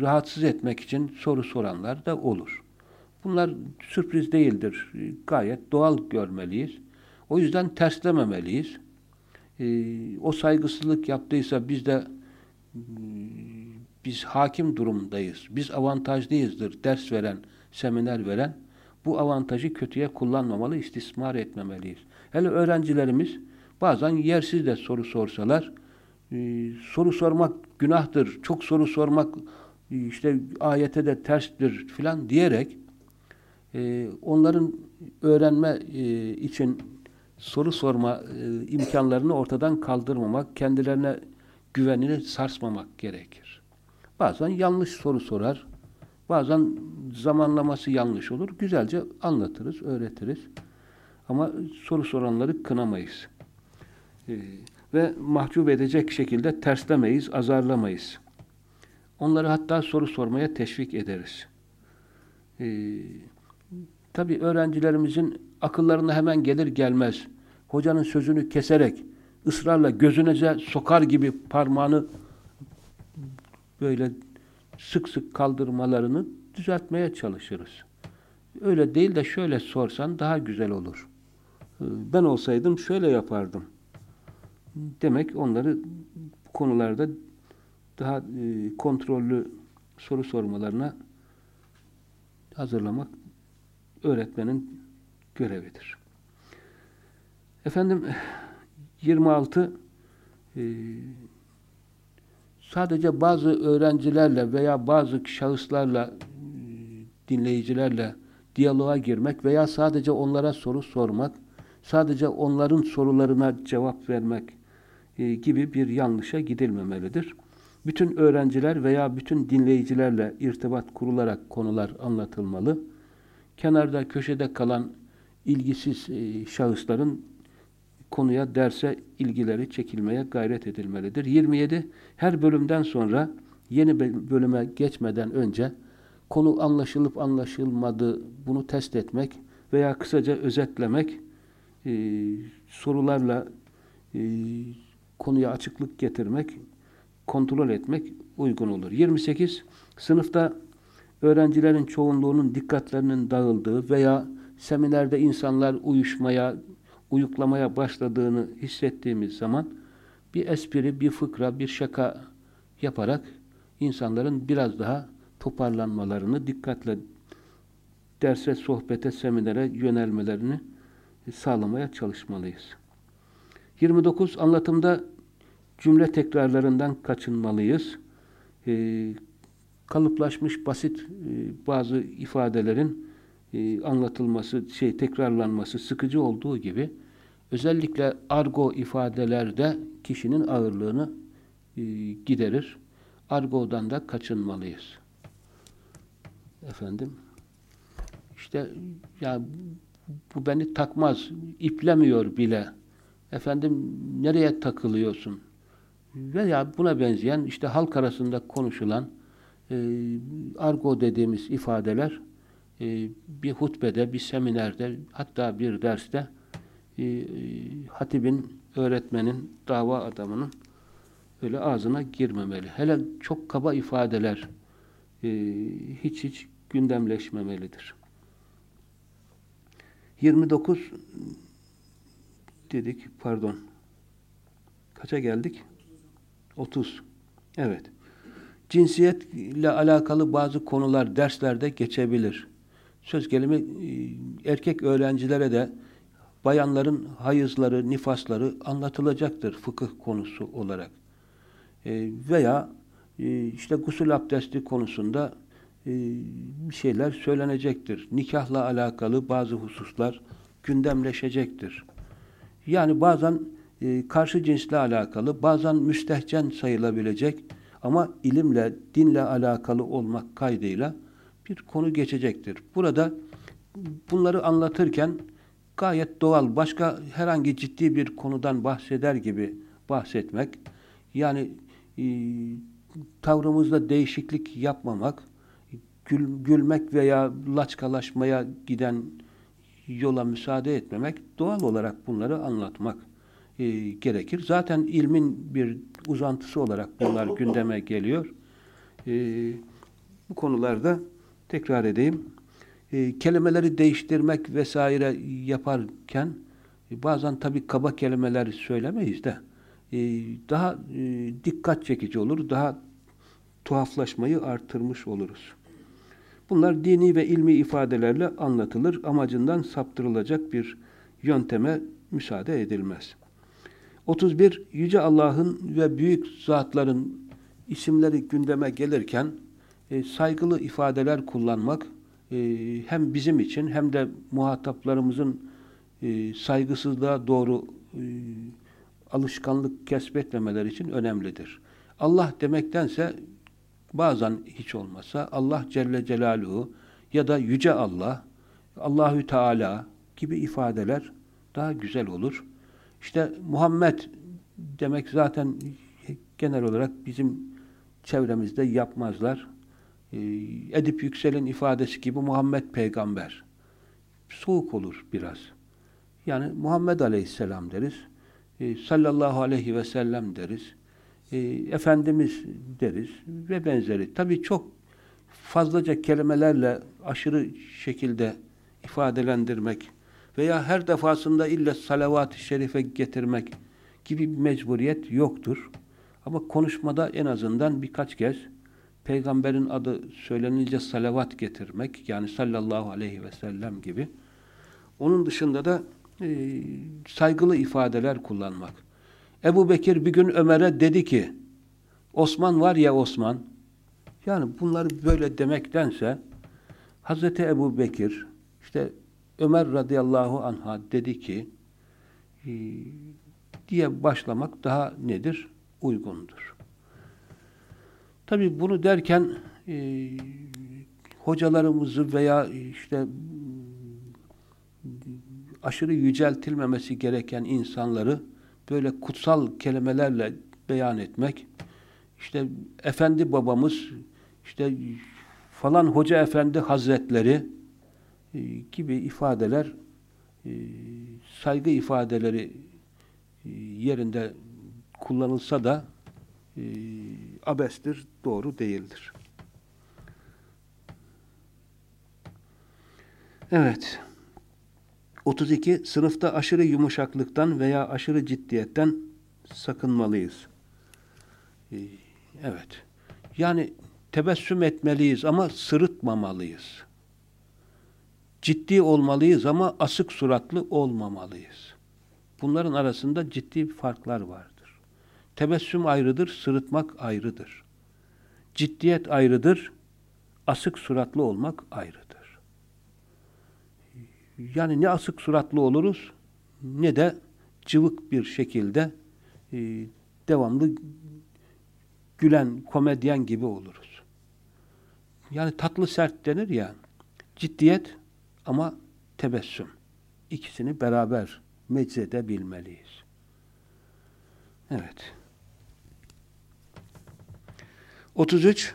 rahatsız etmek için soru soranlar da olur. Bunlar sürpriz değildir. Gayet doğal görmeliyiz. O yüzden terslememeliyiz. Ee, o saygısızlık yaptıysa biz de biz hakim durumdayız. Biz avantajlıyızdır. Ders veren, seminer veren bu avantajı kötüye kullanmamalı, istismar etmemeliyiz. Hele öğrencilerimiz bazen yersiz de soru sorsalar e, soru sormak günahtır, çok soru sormak işte ayete de terstir filan diyerek e, onların öğrenme e, için soru sorma e, imkanlarını ortadan kaldırmamak, kendilerine güvenini sarsmamak gerekir. Bazen yanlış soru sorar, bazen zamanlaması yanlış olur. Güzelce anlatırız, öğretiriz. Ama soru soranları kınamayız. E, ve mahcup edecek şekilde terslemeyiz, azarlamayız. Onları hatta soru sormaya teşvik ederiz. Ee, Tabi öğrencilerimizin akıllarına hemen gelir gelmez. Hocanın sözünü keserek, ısrarla gözünüze sokar gibi parmağını böyle sık sık kaldırmalarını düzeltmeye çalışırız. Öyle değil de şöyle sorsan daha güzel olur. Ee, ben olsaydım şöyle yapardım. Demek onları bu konularda daha e, kontrollü soru sormalarına hazırlamak öğretmenin görevidir. Efendim 26 e, sadece bazı öğrencilerle veya bazı şahıslarla e, dinleyicilerle diyaloğa girmek veya sadece onlara soru sormak, sadece onların sorularına cevap vermek e, gibi bir yanlışa gidilmemelidir. Bütün öğrenciler veya bütün dinleyicilerle irtibat kurularak konular anlatılmalı kenarda, köşede kalan ilgisiz e, şahısların konuya, derse ilgileri çekilmeye gayret edilmelidir. 27. Her bölümden sonra yeni bölüme geçmeden önce konu anlaşılıp anlaşılmadı bunu test etmek veya kısaca özetlemek e, sorularla e, konuya açıklık getirmek kontrol etmek uygun olur. 28. Sınıfta öğrencilerin çoğunluğunun dikkatlerinin dağıldığı veya seminerde insanlar uyuşmaya, uyuklamaya başladığını hissettiğimiz zaman bir espri, bir fıkra, bir şaka yaparak insanların biraz daha toparlanmalarını, dikkatle derse, sohbete, seminere yönelmelerini sağlamaya çalışmalıyız. 29. Anlatımda cümle tekrarlarından kaçınmalıyız. Ee, kalıplaşmış basit e, bazı ifadelerin e, anlatılması, şey tekrarlanması sıkıcı olduğu gibi özellikle argo ifadelerde kişinin ağırlığını e, giderir. Argo'dan da kaçınmalıyız. Efendim işte ya bu beni takmaz, iplemiyor bile. Efendim nereye takılıyorsun? Veya buna benzeyen işte halk arasında konuşulan e, argo dediğimiz ifadeler bir hutbede, bir seminerde, hatta bir derste e, hatibin, öğretmenin, dava adamının öyle ağzına girmemeli. Hele çok kaba ifadeler e, hiç hiç gündemleşmemelidir. 29 dedik, pardon. Kaça geldik? 30. Evet. Cinsiyetle alakalı bazı konular derslerde geçebilir. Söz gelimi e, erkek öğrencilere de bayanların hayızları, nifasları anlatılacaktır fıkıh konusu olarak. E, veya e, işte gusül abdesti konusunda bir şeyler söylenecektir. Nikahla alakalı bazı hususlar gündemleşecektir. Yani bazen karşı cinsle alakalı, bazen müstehcen sayılabilecek ama ilimle, dinle alakalı olmak kaydıyla bir konu geçecektir. Burada bunları anlatırken gayet doğal, başka herhangi ciddi bir konudan bahseder gibi bahsetmek, yani e, tavrımızda değişiklik yapmamak, gül, gülmek veya laçkalaşmaya giden yola müsaade etmemek, doğal olarak bunları anlatmak e, gerekir. Zaten ilmin bir uzantısı olarak bunlar gündeme geliyor. E, bu konularda tekrar edeyim. E, kelimeleri değiştirmek vesaire yaparken e, bazen tabii kaba kelimeler söylemeyiz de e, daha e, dikkat çekici olur, daha tuhaflaşmayı artırmış oluruz. Bunlar dini ve ilmi ifadelerle anlatılır, amacından saptırılacak bir yönteme müsaade edilmez. 31. Yüce Allah'ın ve büyük zatların isimleri gündeme gelirken e, saygılı ifadeler kullanmak e, hem bizim için hem de muhataplarımızın e, saygısızlığa doğru e, alışkanlık kesbetmemeleri için önemlidir. Allah demektense bazen hiç olmasa Allah Celle Celaluhu ya da Yüce Allah, Allahü Teala gibi ifadeler daha güzel olur. İşte Muhammed demek zaten genel olarak bizim çevremizde yapmazlar. Ee, Edip Yüksel'in ifadesi gibi Muhammed peygamber. Soğuk olur biraz. Yani Muhammed Aleyhisselam deriz. Ee, sallallahu aleyhi ve sellem deriz. Ee, Efendimiz deriz ve benzeri. Tabi çok fazlaca kelimelerle aşırı şekilde ifadelendirmek veya her defasında illa salavat-ı şerife getirmek gibi bir mecburiyet yoktur. Ama konuşmada en azından birkaç kez peygamberin adı söylenince salavat getirmek yani sallallahu aleyhi ve sellem gibi. Onun dışında da e, saygılı ifadeler kullanmak. Ebu Bekir bir gün Ömer'e dedi ki Osman var ya Osman yani bunları böyle demektense Hazreti Ebu Bekir işte Ömer radıyallahu anha dedi ki e, diye başlamak daha nedir? Uygundur. Tabi bunu derken e, hocalarımızı veya işte aşırı yüceltilmemesi gereken insanları böyle kutsal kelimelerle beyan etmek işte efendi babamız, işte falan hoca efendi hazretleri e, gibi ifadeler e, saygı ifadeleri e, yerinde kullanılsa da e, abestir, doğru değildir. Evet. 32. Sınıfta aşırı yumuşaklıktan veya aşırı ciddiyetten sakınmalıyız. Ee, evet. Yani tebessüm etmeliyiz ama sırıtmamalıyız. Ciddi olmalıyız ama asık suratlı olmamalıyız. Bunların arasında ciddi farklar vardır. Tebessüm ayrıdır, sırıtmak ayrıdır. Ciddiyet ayrıdır, asık suratlı olmak ayrıdır. Yani ne asık suratlı oluruz ne de cıvık bir şekilde e, devamlı gülen komedyen gibi oluruz. Yani tatlı sert denir ya ciddiyet ama tebessüm. İkisini beraber meczedebilmeliyiz. Evet. 33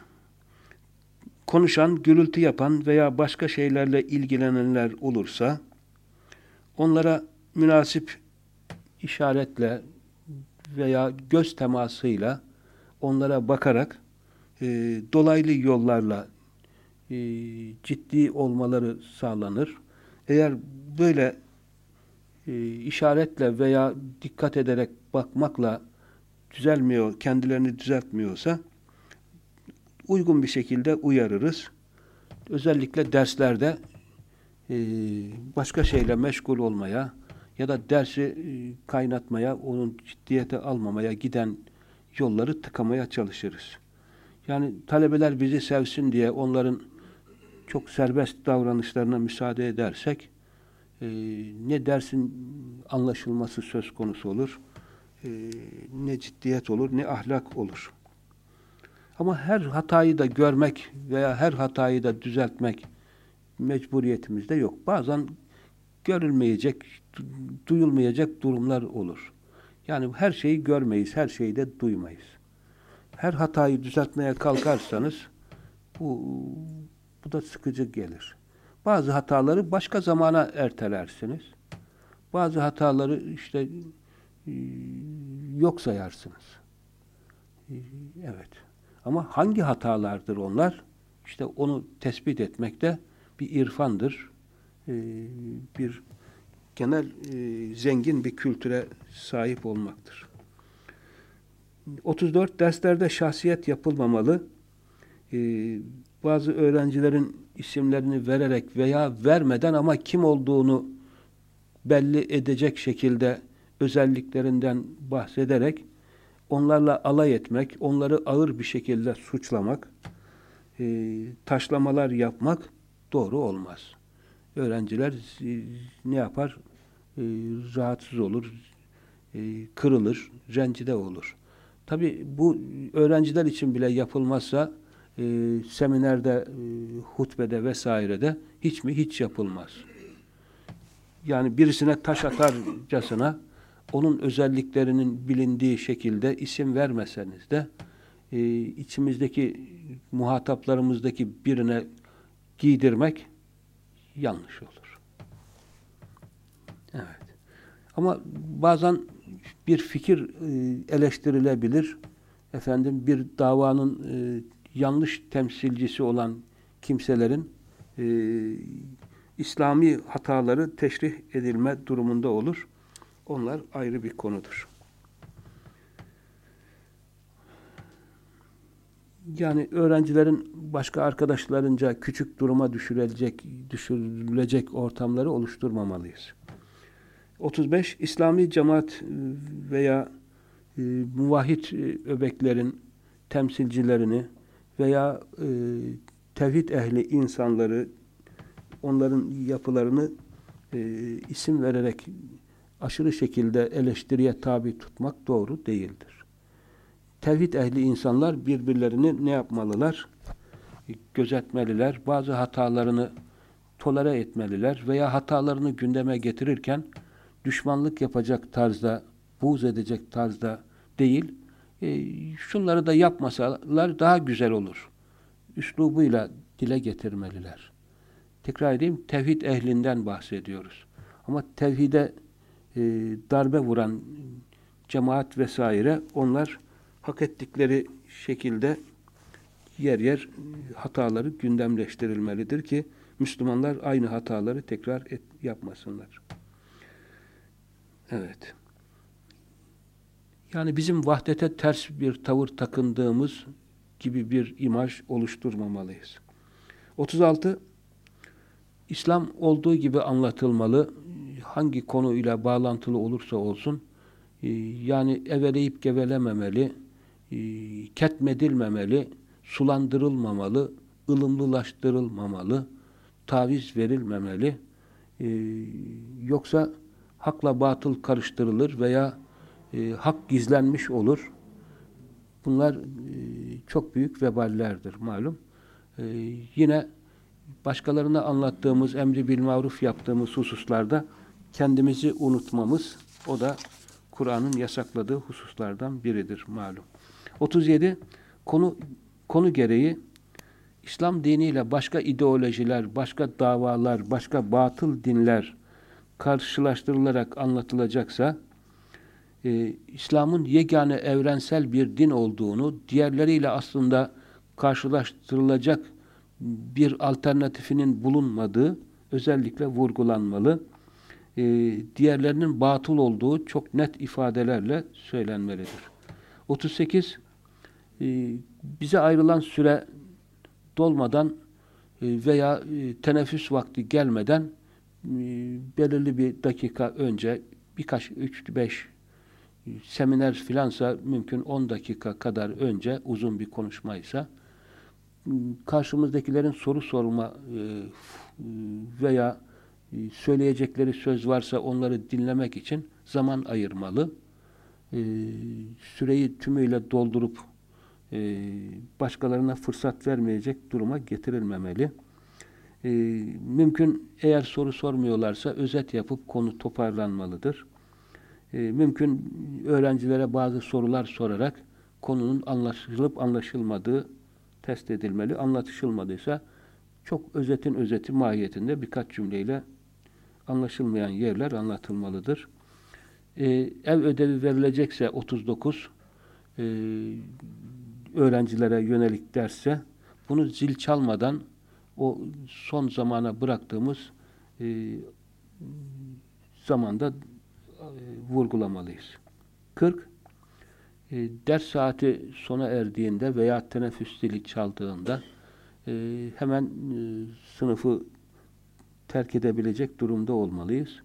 konuşan, gürültü yapan veya başka şeylerle ilgilenenler olursa onlara münasip işaretle veya göz temasıyla onlara bakarak e, dolaylı yollarla e, ciddi olmaları sağlanır. Eğer böyle e, işaretle veya dikkat ederek bakmakla düzelmiyor, kendilerini düzeltmiyorsa uygun bir şekilde uyarırız. Özellikle derslerde e, başka şeyle meşgul olmaya ya da dersi e, kaynatmaya, onun ciddiyete almamaya giden yolları tıkamaya çalışırız. Yani talebeler bizi sevsin diye onların çok serbest davranışlarına müsaade edersek e, ne dersin anlaşılması söz konusu olur, ne ciddiyet olur, ne ahlak olur. Ama her hatayı da görmek veya her hatayı da düzeltmek mecburiyetimizde yok. Bazen görülmeyecek, duyulmayacak durumlar olur. Yani her şeyi görmeyiz, her şeyi de duymayız. Her hatayı düzeltmeye kalkarsanız bu, bu da sıkıcı gelir. Bazı hataları başka zamana ertelersiniz. Bazı hataları işte e, yok sayarsınız. E, evet. Ama hangi hatalardır onlar? İşte onu tespit etmekte bir irfandır. Ee, bir genel e, zengin bir kültüre sahip olmaktır. 34. Derslerde şahsiyet yapılmamalı. Ee, bazı öğrencilerin isimlerini vererek veya vermeden ama kim olduğunu belli edecek şekilde özelliklerinden bahsederek onlarla alay etmek, onları ağır bir şekilde suçlamak, e, taşlamalar yapmak doğru olmaz. Öğrenciler e, ne yapar? E, rahatsız olur, e, kırılır, rencide olur. Tabi bu öğrenciler için bile yapılmazsa e, seminerde, e, hutbede vesairede hiç mi? Hiç yapılmaz. Yani birisine taş atarcasına onun özelliklerinin bilindiği şekilde isim vermeseniz de e, içimizdeki muhataplarımızdaki birine giydirmek yanlış olur. Evet. Ama bazen bir fikir e, eleştirilebilir. Efendim bir davanın e, yanlış temsilcisi olan kimselerin e, İslami hataları teşrih edilme durumunda olur. Onlar ayrı bir konudur. Yani öğrencilerin başka arkadaşlarınca küçük duruma düşürülecek, düşürülecek ortamları oluşturmamalıyız. 35. İslami cemaat veya e, muvahhid e, öbeklerin temsilcilerini veya e, tevhid ehli insanları onların yapılarını e, isim vererek aşırı şekilde eleştiriye tabi tutmak doğru değildir. Tevhid ehli insanlar birbirlerini ne yapmalılar? Gözetmeliler. Bazı hatalarını tolere etmeliler veya hatalarını gündeme getirirken düşmanlık yapacak tarzda, buğz edecek tarzda değil, e, şunları da yapmasalar daha güzel olur. Üslubuyla dile getirmeliler. Tekrar edeyim, tevhid ehlinden bahsediyoruz. Ama tevhide e, darbe vuran cemaat vesaire onlar hak ettikleri şekilde yer yer hataları gündemleştirilmelidir ki Müslümanlar aynı hataları tekrar et, yapmasınlar. Evet. Yani bizim vahdete ters bir tavır takındığımız gibi bir imaj oluşturmamalıyız. 36 İslam olduğu gibi anlatılmalı. Hangi konuyla bağlantılı olursa olsun e, yani eveleyip gevelememeli, e, ketmedilmemeli, sulandırılmamalı, ılımlılaştırılmamalı, taviz verilmemeli. E, yoksa hakla batıl karıştırılır veya hak gizlenmiş olur. Bunlar çok büyük veballerdir malum. Yine başkalarına anlattığımız, emri bil maruf yaptığımız hususlarda kendimizi unutmamız, o da Kur'an'ın yasakladığı hususlardan biridir malum. 37. Konu konu gereği İslam diniyle başka ideolojiler, başka davalar, başka batıl dinler karşılaştırılarak anlatılacaksa e, İslam'ın yegane evrensel bir din olduğunu, diğerleriyle aslında karşılaştırılacak bir alternatifinin bulunmadığı özellikle vurgulanmalı. E, diğerlerinin batıl olduğu çok net ifadelerle söylenmelidir. 38 e, bize ayrılan süre dolmadan e, veya e, teneffüs vakti gelmeden e, belirli bir dakika önce birkaç, üç, beş e, seminer filansa mümkün 10 dakika kadar önce uzun bir konuşmaysa karşımızdakilerin soru sorma e, veya e, söyleyecekleri söz varsa onları dinlemek için zaman ayırmalı. E, süreyi tümüyle doldurup başkalarına fırsat vermeyecek duruma getirilmemeli. Mümkün eğer soru sormuyorlarsa özet yapıp konu toparlanmalıdır. Mümkün öğrencilere bazı sorular sorarak konunun anlaşılıp anlaşılmadığı test edilmeli. Anlatışılmadıysa çok özetin özeti mahiyetinde birkaç cümleyle anlaşılmayan yerler anlatılmalıdır. Ee, ev ödevi verilecekse 39 e, öğrencilere yönelik derse bunu zil çalmadan o son zamana bıraktığımız e, zamanda e, vurgulamalıyız. 40 e, ders saati sona erdiğinde veya teneffüs zili çaldığında e, hemen e, sınıfı terk edebilecek durumda olmalıyız.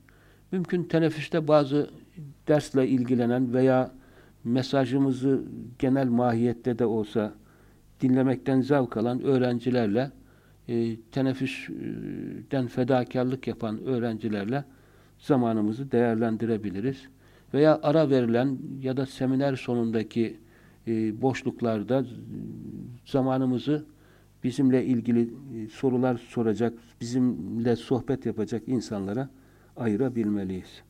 Mümkün teneffüste bazı dersle ilgilenen veya mesajımızı genel mahiyette de olsa dinlemekten zevk alan öğrencilerle e, teneffüsten fedakarlık yapan öğrencilerle zamanımızı değerlendirebiliriz veya ara verilen ya da seminer sonundaki e, boşluklarda zamanımızı bizimle ilgili e, sorular soracak, bizimle sohbet yapacak insanlara ayırabilmeliyiz.